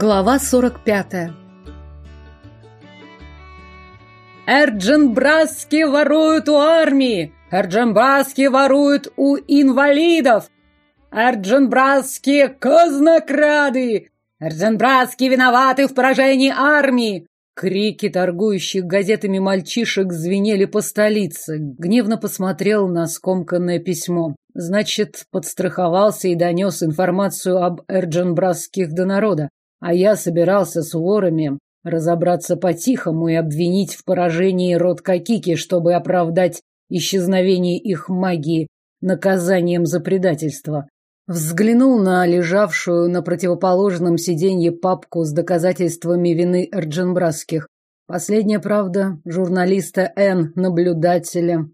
Глава 45. Эрдженбраски воруют у армии! Эрдженбраски воруют у инвалидов! Эрдженбраски казнокрады! Эрдженбраски виноваты в поражении армии! Крики торгующих газетами мальчишек звенели по столице. Гневно посмотрел на скомканное письмо. Значит, подстраховался и донес информацию об Эрдженбрасских до народа. А я собирался с ворами разобраться по-тихому и обвинить в поражении род Кокики, чтобы оправдать исчезновение их магии наказанием за предательство. Взглянул на лежавшую на противоположном сиденье папку с доказательствами вины Эрдженбрасских. Последняя правда журналиста Н, наблюдателя.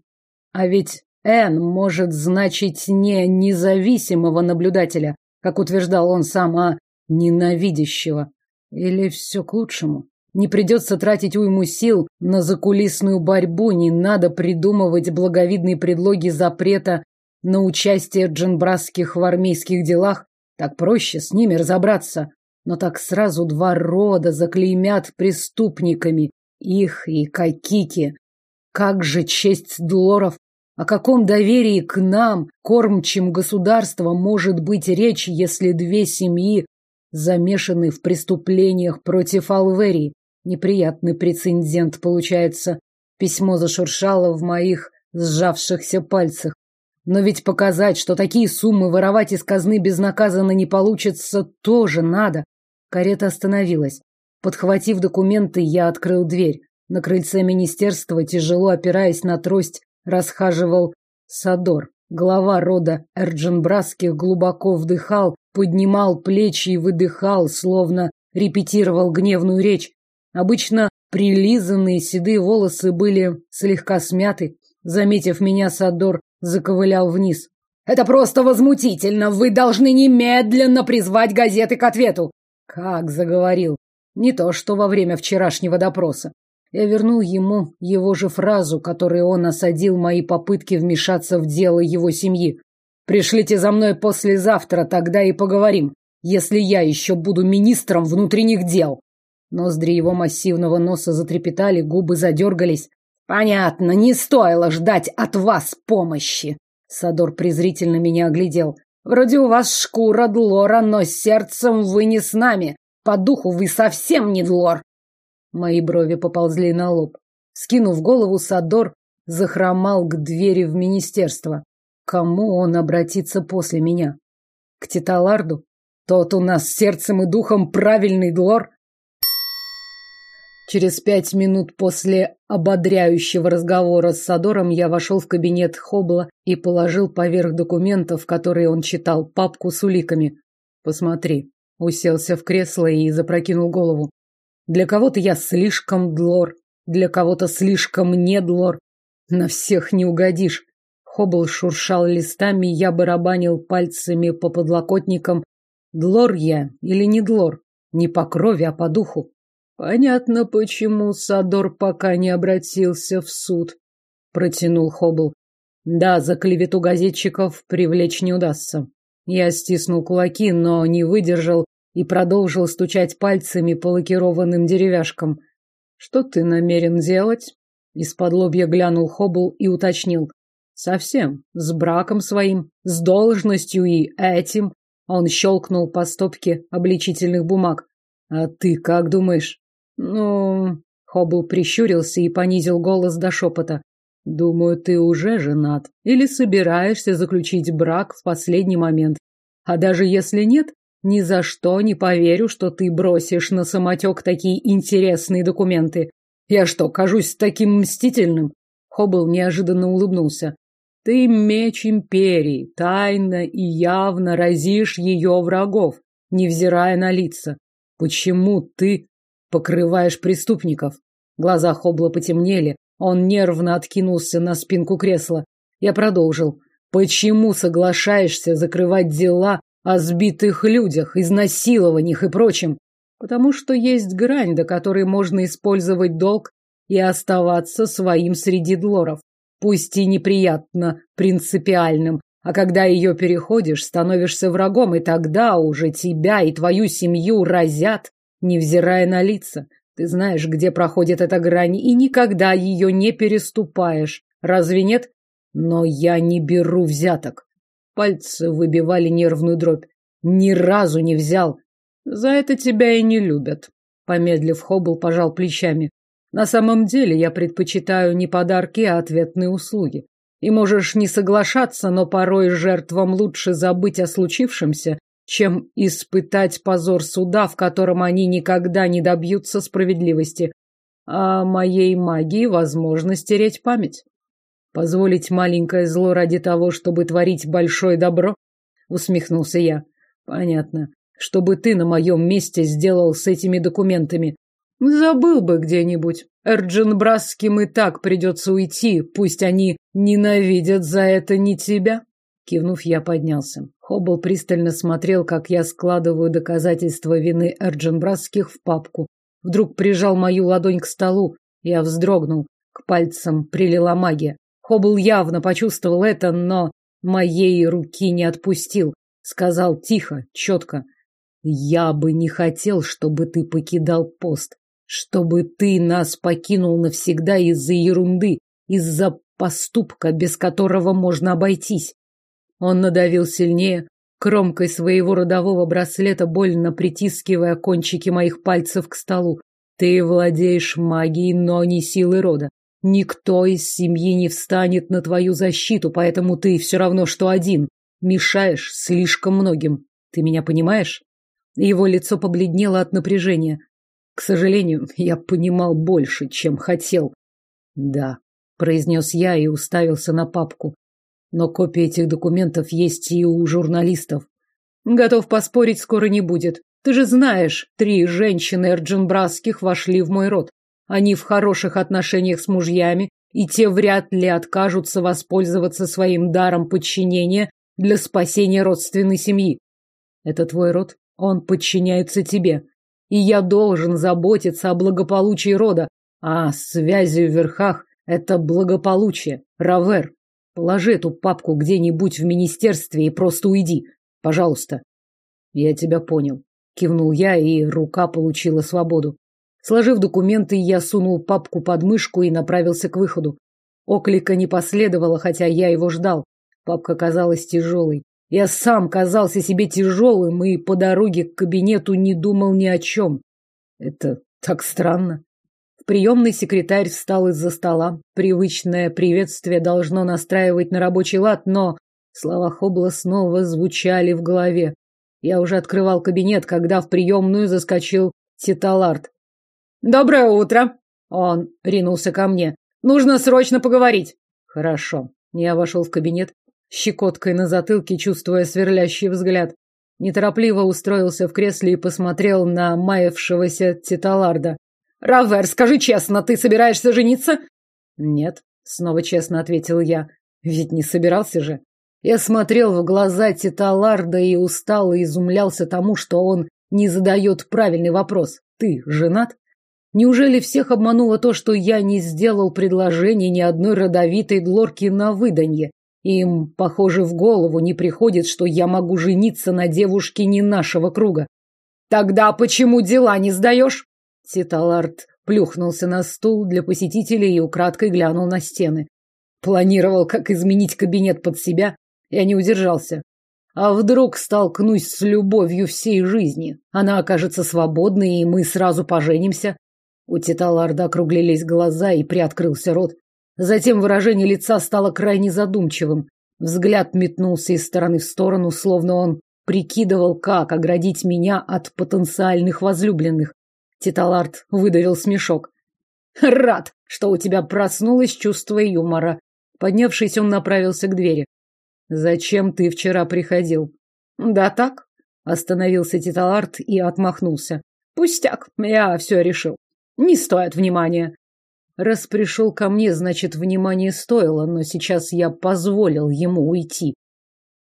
А ведь Н может значить не независимого наблюдателя, как утверждал он сам, а ненавидящего. Или все к лучшему? Не придется тратить уйму сил на закулисную борьбу, не надо придумывать благовидные предлоги запрета на участие джинбрасских в армейских делах. Так проще с ними разобраться. Но так сразу два рода заклеймят преступниками. Их и Какики. Как же честь Длоров? О каком доверии к нам, кормчим государства, может быть речь, если две семьи замешаны в преступлениях против Алверии. Неприятный прецедент получается. Письмо зашуршало в моих сжавшихся пальцах. Но ведь показать, что такие суммы воровать из казны безнаказанно не получится, тоже надо. Карета остановилась. Подхватив документы, я открыл дверь. На крыльце министерства, тяжело опираясь на трость, расхаживал Садор. Глава рода Эрдженбрасских глубоко вдыхал поднимал плечи и выдыхал, словно репетировал гневную речь. Обычно прилизанные седые волосы были слегка смяты. Заметив меня, Садор заковылял вниз. «Это просто возмутительно! Вы должны немедленно призвать газеты к ответу!» Как заговорил. Не то, что во время вчерашнего допроса. Я вернул ему его же фразу, которой он осадил мои попытки вмешаться в дело его семьи. Пришлите за мной послезавтра, тогда и поговорим, если я еще буду министром внутренних дел. Ноздри его массивного носа затрепетали, губы задергались. Понятно, не стоило ждать от вас помощи. Садор презрительно меня оглядел. Вроде у вас шкура Длора, но сердцем вы не с нами. По духу вы совсем не Длор. Мои брови поползли на лоб. Скинув голову, Садор захромал к двери в министерство. Кому он обратится после меня? К Титаларду? Тот у нас сердцем и духом правильный двор. Через пять минут после ободряющего разговора с Садором я вошел в кабинет Хобла и положил поверх документов, которые он читал, папку с уликами. Посмотри. Уселся в кресло и запрокинул голову. Для кого-то я слишком длор, для кого-то слишком не длор. На всех не угодишь. Хоббл шуршал листами, я барабанил пальцами по подлокотникам. Длор я или не Длор? Не по крови, а по духу. Понятно, почему Садор пока не обратился в суд, протянул Хоббл. Да, за клевету газетчиков привлечь не удастся. Я стиснул кулаки, но не выдержал и продолжил стучать пальцами по лакированным деревяшкам. Что ты намерен делать? Из-под лобья глянул Хоббл и уточнил. Совсем. С браком своим, с должностью и этим. Он щелкнул по стопке обличительных бумаг. А ты как думаешь? Ну... Хоббл прищурился и понизил голос до шепота. Думаю, ты уже женат. Или собираешься заключить брак в последний момент. А даже если нет, ни за что не поверю, что ты бросишь на самотек такие интересные документы. Я что, кажусь таким мстительным? Хоббл неожиданно улыбнулся. Ты меч империи, тайно и явно разишь ее врагов, невзирая на лица. Почему ты покрываешь преступников? Глаза Хобла потемнели, он нервно откинулся на спинку кресла. Я продолжил. Почему соглашаешься закрывать дела о сбитых людях, изнасилованиях и прочем? Потому что есть грань, до которой можно использовать долг и оставаться своим среди длоров пусть и неприятно принципиальным, а когда ее переходишь, становишься врагом, и тогда уже тебя и твою семью разят невзирая на лица. Ты знаешь, где проходит эта грань, и никогда ее не переступаешь. Разве нет? Но я не беру взяток. Пальцы выбивали нервную дробь. Ни разу не взял. За это тебя и не любят. Помедлив, Хоббл пожал плечами. На самом деле я предпочитаю не подарки, а ответные услуги. И можешь не соглашаться, но порой жертвам лучше забыть о случившемся, чем испытать позор суда, в котором они никогда не добьются справедливости. А моей магии возможно стереть память. Позволить маленькое зло ради того, чтобы творить большое добро? Усмехнулся я. Понятно. Что бы ты на моем месте сделал с этими документами? Забыл бы где-нибудь. Эрджин Брасским и так придется уйти, пусть они ненавидят за это не тебя. Кивнув, я поднялся. Хоббл пристально смотрел, как я складываю доказательства вины Эрджинбрасских в папку. Вдруг прижал мою ладонь к столу. Я вздрогнул. К пальцам прилила магия. Хоббл явно почувствовал это, но моей руки не отпустил. Сказал тихо, четко. «Я бы не хотел, чтобы ты покидал пост. Чтобы ты нас покинул навсегда из-за ерунды, из-за поступка, без которого можно обойтись. Он надавил сильнее, кромкой своего родового браслета, больно притискивая кончики моих пальцев к столу. Ты владеешь магией, но не силой рода. Никто из семьи не встанет на твою защиту, поэтому ты все равно, что один. Мешаешь слишком многим. Ты меня понимаешь? Его лицо побледнело от напряжения. К сожалению, я понимал больше, чем хотел. Да, произнес я и уставился на папку. Но копии этих документов есть и у журналистов. Готов поспорить, скоро не будет. Ты же знаешь, три женщины Эрджинбрасских вошли в мой род. Они в хороших отношениях с мужьями, и те вряд ли откажутся воспользоваться своим даром подчинения для спасения родственной семьи. Это твой род, он подчиняется тебе и я должен заботиться о благополучии рода, а связи в верхах — это благополучие. Равер, положи эту папку где-нибудь в министерстве и просто уйди, пожалуйста. Я тебя понял. Кивнул я, и рука получила свободу. Сложив документы, я сунул папку под мышку и направился к выходу. Оклика не последовало, хотя я его ждал. Папка казалась тяжелой. Я сам казался себе тяжелым и по дороге к кабинету не думал ни о чем. Это так странно. В приемный секретарь встал из-за стола. Привычное приветствие должно настраивать на рабочий лад, но слова Хобла снова звучали в голове. Я уже открывал кабинет, когда в приемную заскочил Титалард. «Доброе утро!» Он ринулся ко мне. «Нужно срочно поговорить!» «Хорошо». Я вошел в кабинет, щекоткой на затылке, чувствуя сверлящий взгляд. Неторопливо устроился в кресле и посмотрел на маявшегося Титаларда. «Равер, скажи честно, ты собираешься жениться?» «Нет», — снова честно ответил я. «Ведь не собирался же». Я смотрел в глаза Титаларда и устало изумлялся тому, что он не задает правильный вопрос. «Ты женат?» Неужели всех обмануло то, что я не сделал предложение ни одной родовитой длорки на выданье? Им, похоже, в голову не приходит, что я могу жениться на девушке не нашего круга. Тогда почему дела не сдаешь? Ситалард плюхнулся на стул для посетителей и украдкой глянул на стены. Планировал, как изменить кабинет под себя. Я не удержался. А вдруг столкнусь с любовью всей жизни? Она окажется свободной, и мы сразу поженимся. У Титаларда округлились глаза и приоткрылся рот. Затем выражение лица стало крайне задумчивым. Взгляд метнулся из стороны в сторону, словно он прикидывал, как оградить меня от потенциальных возлюбленных. Титалард выдавил смешок. «Рад, что у тебя проснулось чувство юмора». Поднявшись, он направился к двери. «Зачем ты вчера приходил?» «Да так», — остановился Титалард и отмахнулся. «Пустяк, я все решил. Не стоит внимания. Раз пришел ко мне, значит, внимание стоило, но сейчас я позволил ему уйти.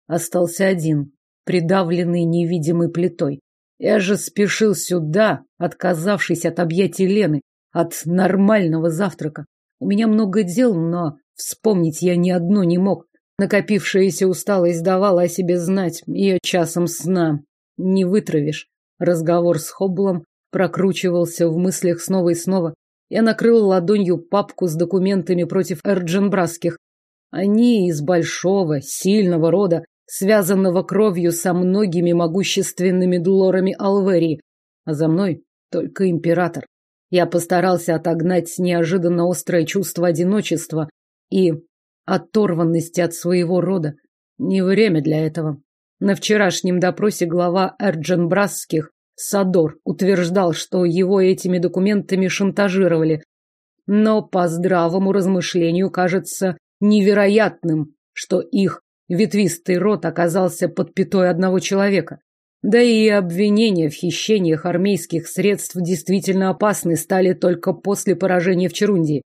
Остался один, придавленный невидимой плитой. Я же спешил сюда, отказавшись от объятий Лены, от нормального завтрака. У меня много дел, но вспомнить я ни одно не мог. Накопившаяся усталость давала о себе знать, ее часом сна не вытравишь. Разговор с Хобблом прокручивался в мыслях снова и снова. Я накрыл ладонью папку с документами против Эрдженбрасских. Они из большого, сильного рода, связанного кровью со многими могущественными дулорами Алверии. А за мной только император. Я постарался отогнать неожиданно острое чувство одиночества и оторванности от своего рода. Не время для этого. На вчерашнем допросе глава Эрдженбрасских Садор утверждал, что его этими документами шантажировали. Но по здравому размышлению кажется невероятным, что их ветвистый род оказался под пятой одного человека. Да и обвинения в хищениях армейских средств действительно опасны стали только после поражения в Черундии.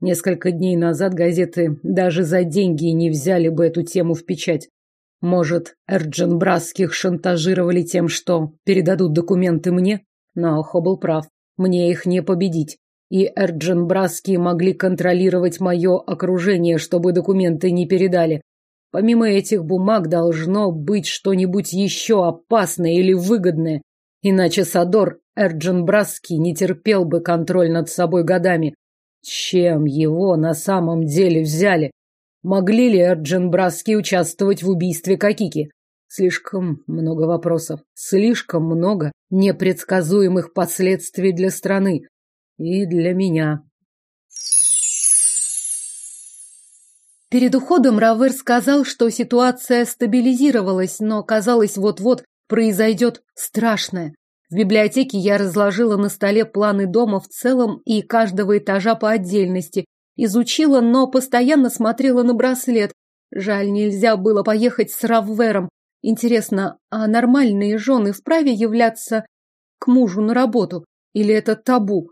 Несколько дней назад газеты даже за деньги не взяли бы эту тему в печать. Может, Эрдженбрасских шантажировали тем, что передадут документы мне? Но Хо был прав. Мне их не победить. И Эрдженбрасские могли контролировать мое окружение, чтобы документы не передали. Помимо этих бумаг должно быть что-нибудь еще опасное или выгодное. Иначе Садор Эрдженбрасский не терпел бы контроль над собой годами. Чем его на самом деле взяли? Могли ли Эрдженбрасский участвовать в убийстве Кокики? Слишком много вопросов, слишком много непредсказуемых последствий для страны и для меня. Перед уходом Равер сказал, что ситуация стабилизировалась, но, казалось, вот-вот произойдет страшное. В библиотеке я разложила на столе планы дома в целом и каждого этажа по отдельности. Изучила, но постоянно смотрела на браслет. Жаль, нельзя было поехать с Раввером. Интересно, а нормальные жены вправе являться к мужу на работу? Или это табу?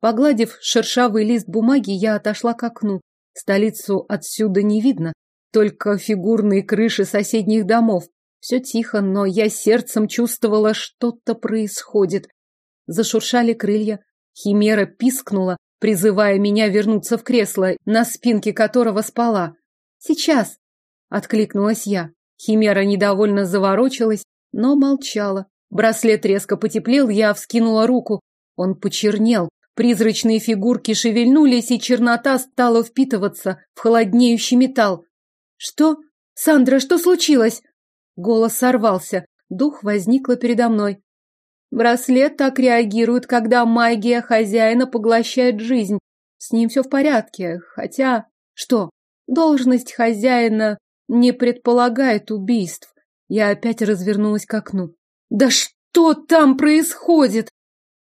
Погладив шершавый лист бумаги, я отошла к окну. Столицу отсюда не видно, только фигурные крыши соседних домов. Все тихо, но я сердцем чувствовала, что-то происходит. Зашуршали крылья. Химера пискнула, призывая меня вернуться в кресло, на спинке которого спала. «Сейчас!» — откликнулась я. Химера недовольно заворочилась, но молчала. Браслет резко потеплел, я вскинула руку. Он почернел, Призрачные фигурки шевельнулись, и чернота стала впитываться в холоднеющий металл. «Что? Сандра, что случилось?» Голос сорвался. Дух возникла передо мной. Браслет так реагирует, когда магия хозяина поглощает жизнь. С ним все в порядке, хотя... Что? Должность хозяина не предполагает убийств. Я опять развернулась к окну. Да что там происходит?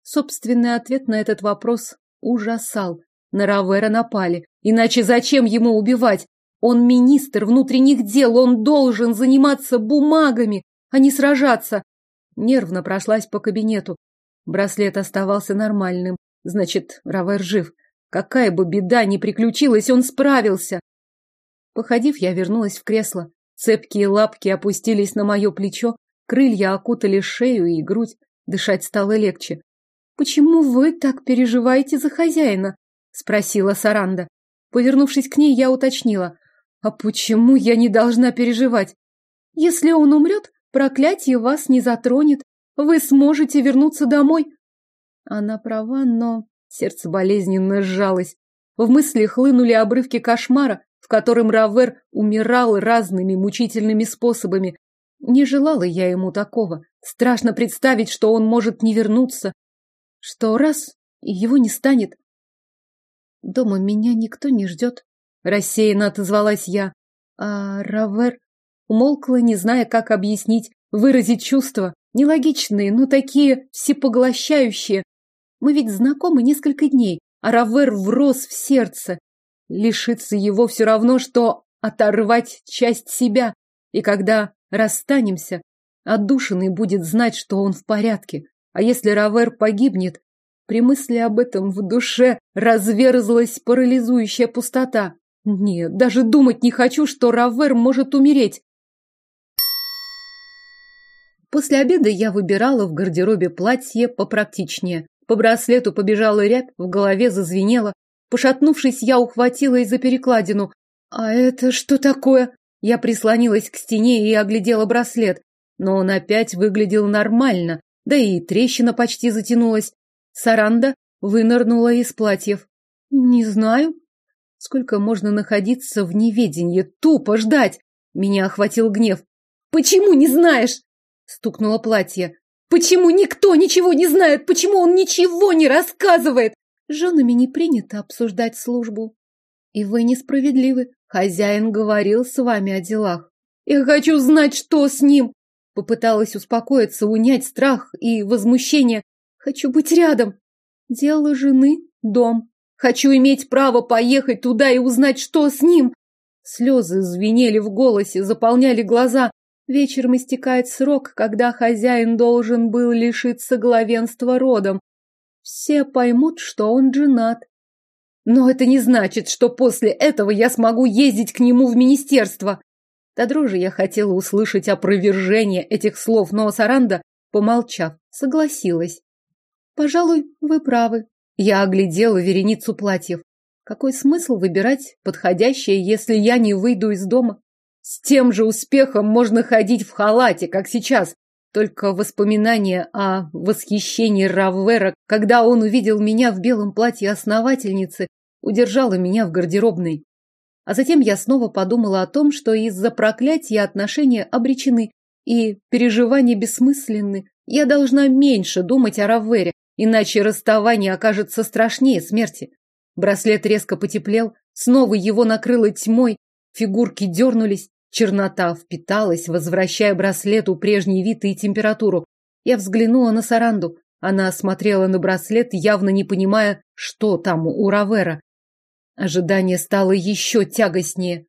Собственный ответ на этот вопрос ужасал. На Равера напали. Иначе зачем ему убивать? Он министр внутренних дел, он должен заниматься бумагами, а не сражаться. Нервно прошлась по кабинету. Браслет оставался нормальным. Значит, Равер жив. Какая бы беда ни приключилась, он справился. Походив, я вернулась в кресло. Цепкие лапки опустились на мое плечо, крылья окутали шею и грудь. Дышать стало легче. «Почему вы так переживаете за хозяина?» — спросила Саранда. Повернувшись к ней, я уточнила. «А почему я не должна переживать? Если он умрет, проклятие вас не затронет. Вы сможете вернуться домой». Она права, но сердце болезненно сжалось. В мысли хлынули обрывки кошмара, в котором Равер умирал разными мучительными способами. Не желала я ему такого. Страшно представить, что он может не вернуться, что раз его не станет. Дома меня никто не ждет, рассеянно отозвалась я. А Равер умолкла, не зная, как объяснить, выразить чувства, нелогичные, но такие всепоглощающие. Мы ведь знакомы несколько дней, а Равер врос в сердце. Лишиться его все равно, что оторвать часть себя. И когда расстанемся, отдушенный будет знать, что он в порядке. А если Равер погибнет, при мысли об этом в душе разверзлась парализующая пустота. Нет, даже думать не хочу, что Равер может умереть. После обеда я выбирала в гардеробе платье попрактичнее. По браслету побежала рябь, в голове зазвенело. Пошатнувшись, я ухватилась за перекладину. «А это что такое?» Я прислонилась к стене и оглядела браслет. Но он опять выглядел нормально, да и трещина почти затянулась. Саранда вынырнула из платьев. Не знаю. Сколько можно находиться в неведении, тупо ждать? Меня охватил гнев. Почему не знаешь? Стукнуло платье. Почему никто ничего не знает? Почему он ничего не рассказывает? Женами не принято обсуждать службу. И вы несправедливы. Хозяин говорил с вами о делах. Я хочу знать, что с ним. Попыталась успокоиться, унять страх и возмущение. Хочу быть рядом. Дело жены – дом. Хочу иметь право поехать туда и узнать, что с ним. Слезы звенели в голосе, заполняли глаза. Вечером истекает срок, когда хозяин должен был лишиться главенства родом. Все поймут, что он женат. Но это не значит, что после этого я смогу ездить к нему в министерство. До дрожи я хотела услышать опровержение этих слов, но Саранда, помолчав, согласилась. Пожалуй, вы правы. Я оглядела вереницу платьев. Какой смысл выбирать подходящее, если я не выйду из дома? С тем же успехом можно ходить в халате, как сейчас. Только воспоминание о восхищении Раввера, когда он увидел меня в белом платье основательницы, удержало меня в гардеробной. А затем я снова подумала о том, что из-за проклятия отношения обречены, и переживания бессмысленны. Я должна меньше думать о Раввере, иначе расставание окажется страшнее смерти. Браслет резко потеплел, снова его накрыло тьмой, фигурки дернулись, чернота впиталась, возвращая браслету прежний вид и температуру. Я взглянула на Саранду. Она смотрела на браслет, явно не понимая, что там у Равера. Ожидание стало еще тягостнее.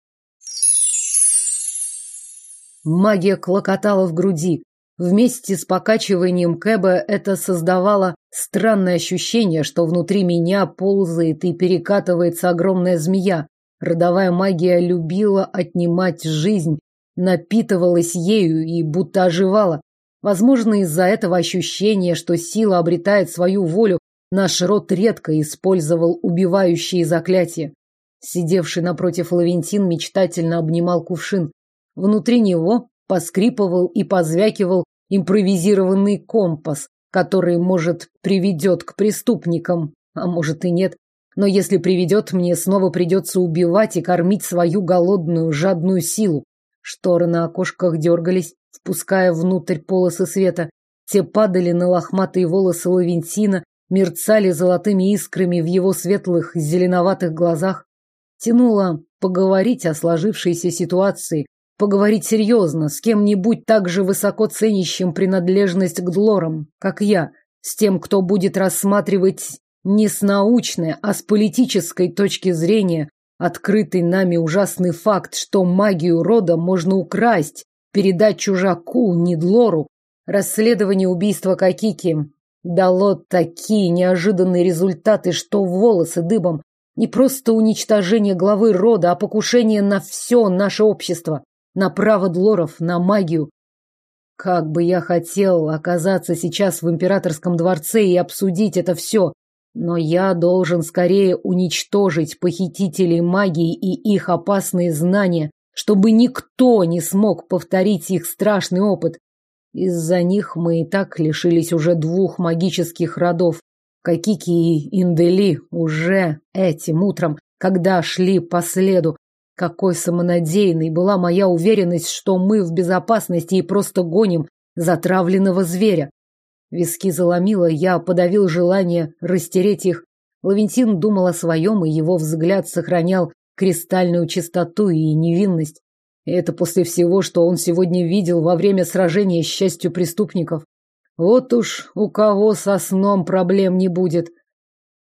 Магия клокотала в груди. Вместе с покачиванием Кэба это создавало странное ощущение, что внутри меня ползает и перекатывается огромная змея. Родовая магия любила отнимать жизнь, напитывалась ею и будто оживала. Возможно, из-за этого ощущения, что сила обретает свою волю, Наш род редко использовал убивающие заклятия. Сидевший напротив Лавентин мечтательно обнимал кувшин. Внутри него поскрипывал и позвякивал импровизированный компас, который, может, приведет к преступникам, а может и нет. Но если приведет, мне снова придется убивать и кормить свою голодную, жадную силу. Шторы на окошках дергались, впуская внутрь полосы света. Те падали на лохматые волосы Лавентина, мерцали золотыми искрами в его светлых зеленоватых глазах. Тянуло поговорить о сложившейся ситуации, поговорить серьезно с кем-нибудь так же высоко ценящим принадлежность к Длорам, как я, с тем, кто будет рассматривать не с научной, а с политической точки зрения открытый нами ужасный факт, что магию рода можно украсть, передать чужаку, не Длору. Расследование убийства Какики дало такие неожиданные результаты, что волосы дыбом. Не просто уничтожение главы рода, а покушение на все наше общество, на право Длоров, на магию. Как бы я хотел оказаться сейчас в императорском дворце и обсудить это все, но я должен скорее уничтожить похитителей магии и их опасные знания, чтобы никто не смог повторить их страшный опыт. Из-за них мы и так лишились уже двух магических родов. Какики и Индели уже этим утром, когда шли по следу. Какой самонадеянной была моя уверенность, что мы в безопасности и просто гоним затравленного зверя. Виски заломило, я подавил желание растереть их. Лавентин думал о своем, и его взгляд сохранял кристальную чистоту и невинность. И это после всего, что он сегодня видел во время сражения с частью преступников. Вот уж у кого со сном проблем не будет.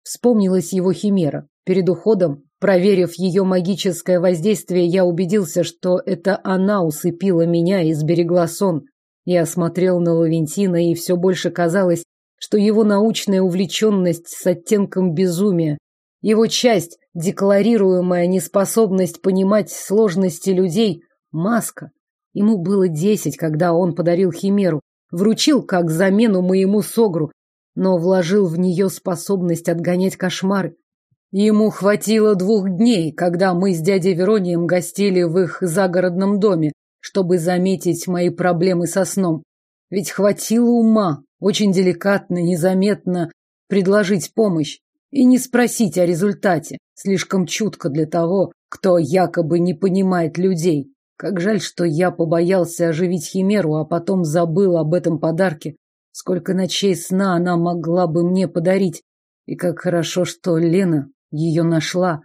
Вспомнилась его химера. Перед уходом, проверив ее магическое воздействие, я убедился, что это она усыпила меня и сберегла сон. Я смотрел на Лавентина, и все больше казалось, что его научная увлеченность с оттенком безумия, его часть, декларируемая неспособность понимать сложности людей, Маска. Ему было десять, когда он подарил Химеру, вручил как замену моему согру, но вложил в нее способность отгонять кошмары. Ему хватило двух дней, когда мы с дядей Веронием гостили в их загородном доме, чтобы заметить мои проблемы со сном. Ведь хватило ума очень деликатно, незаметно предложить помощь и не спросить о результате. Слишком чутко для того, кто якобы не понимает людей. Как жаль, что я побоялся оживить Химеру, а потом забыл об этом подарке. Сколько ночей сна она могла бы мне подарить. И как хорошо, что Лена ее нашла.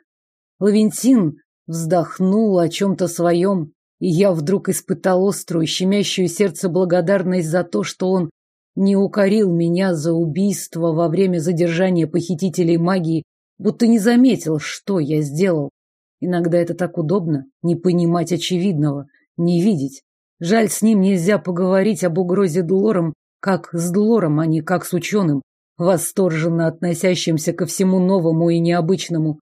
Лавентин вздохнул о чем-то своем, и я вдруг испытал острую, щемящую сердце благодарность за то, что он не укорил меня за убийство во время задержания похитителей магии, будто не заметил, что я сделал. Иногда это так удобно, не понимать очевидного, не видеть. Жаль, с ним нельзя поговорить об угрозе Дулором, как с Дулором, а не как с ученым, восторженно относящимся ко всему новому и необычному.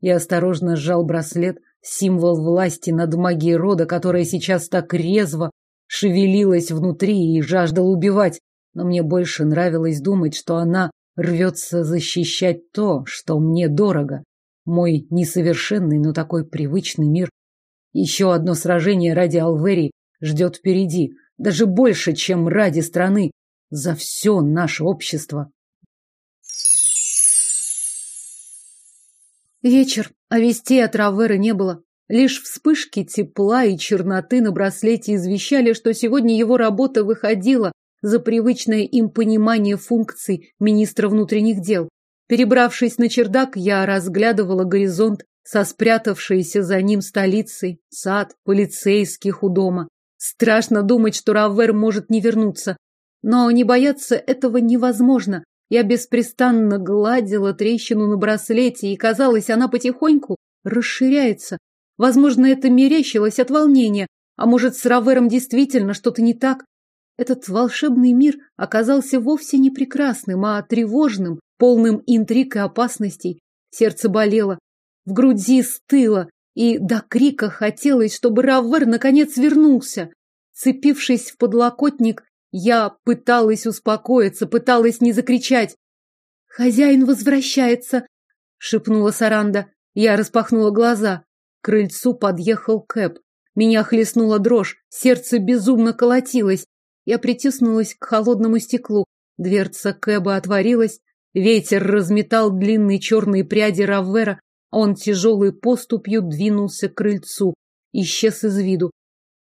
Я осторожно сжал браслет, символ власти над магией рода, которая сейчас так резво шевелилась внутри и жаждала убивать, но мне больше нравилось думать, что она рвется защищать то, что мне дорого. Мой несовершенный, но такой привычный мир. Еще одно сражение ради Алвери ждет впереди, даже больше, чем ради страны, за все наше общество. Вечер, а вестей от Раверы не было. Лишь вспышки тепла и черноты на браслете извещали, что сегодня его работа выходила за привычное им понимание функций министра внутренних дел. Перебравшись на чердак, я разглядывала горизонт со спрятавшейся за ним столицей, сад, полицейских у дома. Страшно думать, что Равер может не вернуться. Но не бояться этого невозможно. Я беспрестанно гладила трещину на браслете, и, казалось, она потихоньку расширяется. Возможно, это мерещилось от волнения, а может, с Равером действительно что-то не так. Этот волшебный мир оказался вовсе не прекрасным, а тревожным, полным интриг и опасностей. Сердце болело, в груди стыло, и до крика хотелось, чтобы Раввер наконец вернулся. Цепившись в подлокотник, я пыталась успокоиться, пыталась не закричать. «Хозяин возвращается!» — шепнула Саранда. Я распахнула глаза. К крыльцу подъехал Кэп. Меня хлестнула дрожь, сердце безумно колотилось. Я притиснулась к холодному стеклу. Дверца Кэба отворилась, Ветер разметал длинные черные пряди Раввера, он тяжелой поступью двинулся к крыльцу, исчез из виду.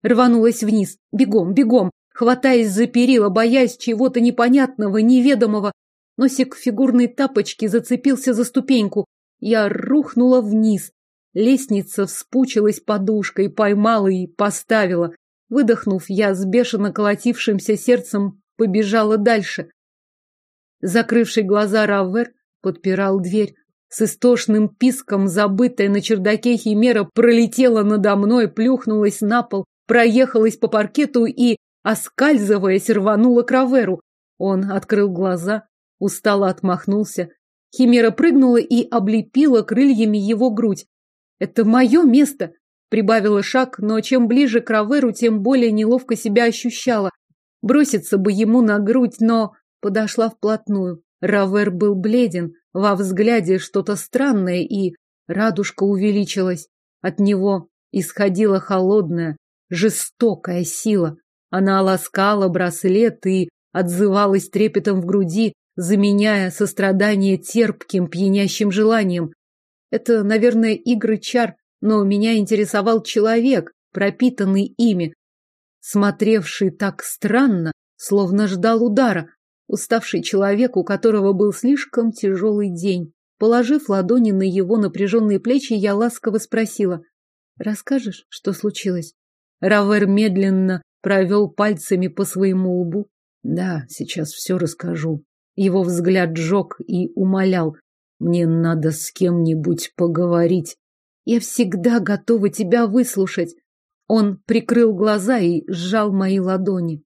Рванулась вниз, бегом, бегом, хватаясь за перила, боясь чего-то непонятного, неведомого. Носик фигурной тапочки зацепился за ступеньку. Я рухнула вниз. Лестница вспучилась подушкой, поймала и поставила. Выдохнув, я с бешено колотившимся сердцем побежала дальше. Закрывший глаза Раввер подпирал дверь. С истошным писком забытая на чердаке химера пролетела надо мной, плюхнулась на пол, проехалась по паркету и, оскальзываясь, рванула к Раверу. Он открыл глаза, устало отмахнулся. Химера прыгнула и облепила крыльями его грудь. «Это мое место!» Прибавила шаг, но чем ближе к Раверу, тем более неловко себя ощущала. Броситься бы ему на грудь, но подошла вплотную. Равер был бледен, во взгляде что-то странное, и радужка увеличилась. От него исходила холодная, жестокая сила. Она ласкала браслет и отзывалась трепетом в груди, заменяя сострадание терпким, пьянящим желанием. Это, наверное, игры чар, но меня интересовал человек, пропитанный ими, смотревший так странно, словно ждал удара, Уставший человек, у которого был слишком тяжелый день. Положив ладони на его напряженные плечи, я ласково спросила. «Расскажешь, что случилось?» Равер медленно провел пальцами по своему лбу. «Да, сейчас все расскажу». Его взгляд жег и умолял. «Мне надо с кем-нибудь поговорить. Я всегда готова тебя выслушать». Он прикрыл глаза и сжал мои ладони.